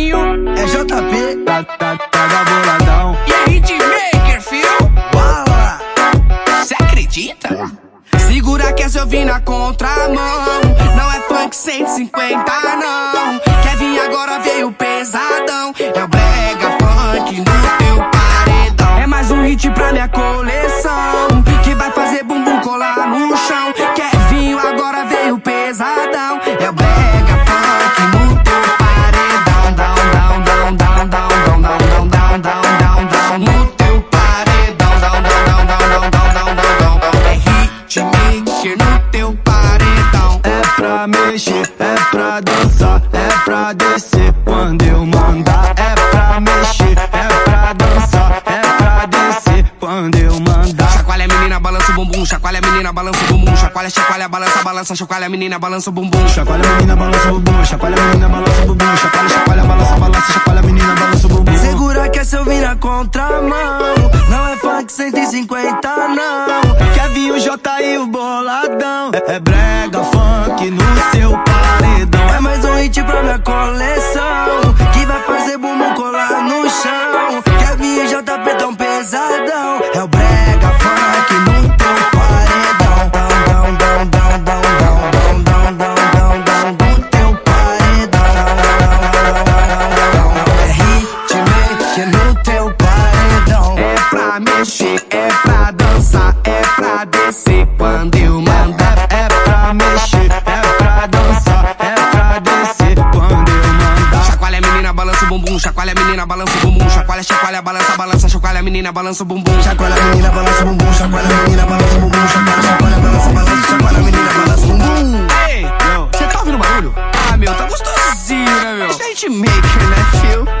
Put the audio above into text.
É JP, tá, tá, tá da boladão. E é hitmaker, fio. Bala. Cê acredita? Segura que essa eu vim na contramão. Não é funk 150, não. Kevin agora veio pesadão. É o brega funk no teu paredão. É mais um hit pra minha coleção. Dançar, é pra descer quando eu mandar. É pra mexer, é pra dançar, é pra descer quando eu mandar. Chacoalha a menina, balança o bumbum, chacoalha a menina, balança o bumbum, chacoalha, chacoalha, balança, balança, chacoalha a menina, balança o bumbum. Chacoalha a menina, balança o bumbum, chacoalha a menina, balança o bumbum, chacoalha, chacoalha, balança, balança, chacoalha a menina, balança o bumbum. Segura que essa eu vim na contramão. Não é funk 150, não. Kevin, o J e o boladão. É, é brega mexer, é pra dançar, é pra descer quando eu mandar. É pra mexer, é pra dançar, é pra descer quando eu mandar. Chacoalha menina, balança o bumbum, chacoalha a menina, balança o bumbum, chacoalha, chacoalha, balança, balança, chacoalha menina, balança o bumbum. Chacoalha a menina, balança o bumbum, chacoalha menina, balança o bumbum, chacoalha, chacoalha, balança, balança, chacoalha menina, balança o bumbum. Ei, cê tá ouvindo barulho? Ah, meu, tá gostosinho, né, meu? É hitmaker, né, fio?